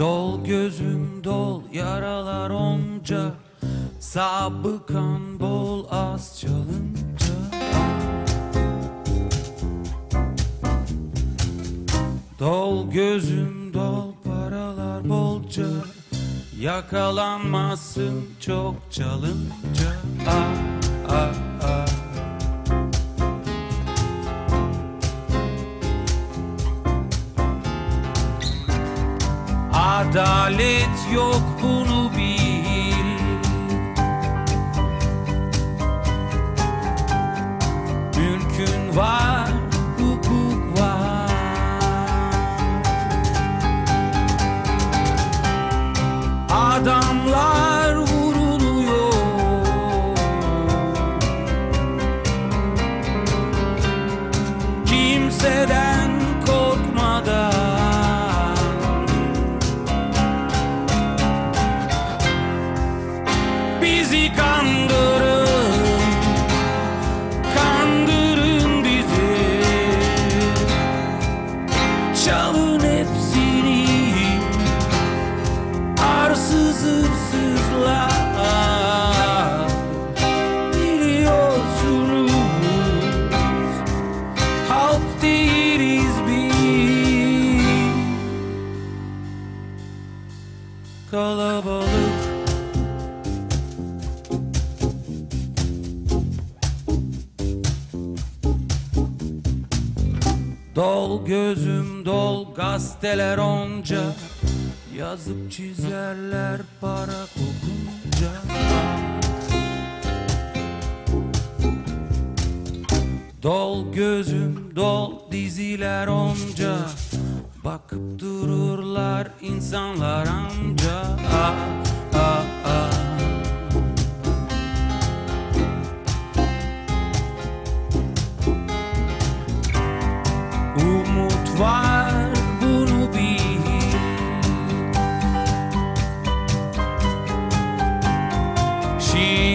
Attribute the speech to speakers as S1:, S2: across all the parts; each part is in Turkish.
S1: Dol gözüm dol yaralar onca. Sabıkan bol az çalınca. Dol gözüm dol paralar bolca. Yakalanmazsın çok çalınca. Ah ah. Adalet yok bunu bil. Mülkün var, hukuk var. Adamlar vuruluyor. Kimseden korkmadan Kalabalık. Dol gözüm dol gazeteler onca. Yazıp çizerler para kokunca. Dol gözüm dol diziler onca Bakıp dururlar insanlar amca ah, ah, ah. Umut var bunu bil Şiir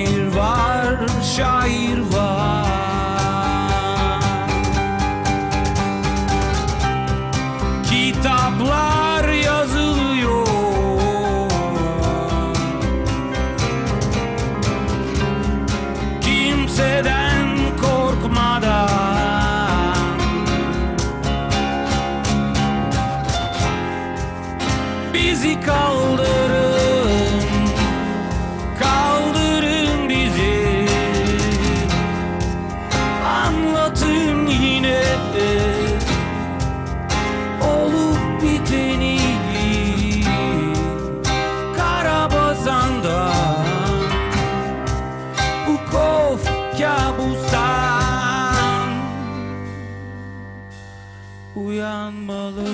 S1: Uyanmalı.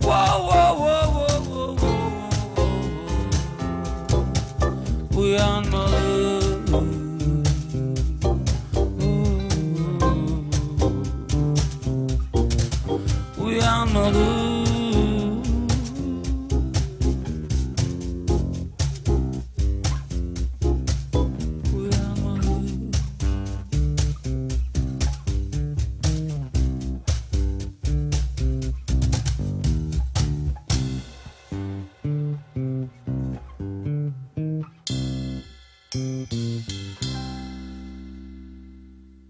S1: Wow, wow, wow, wow, wow, wow, Uyanmalı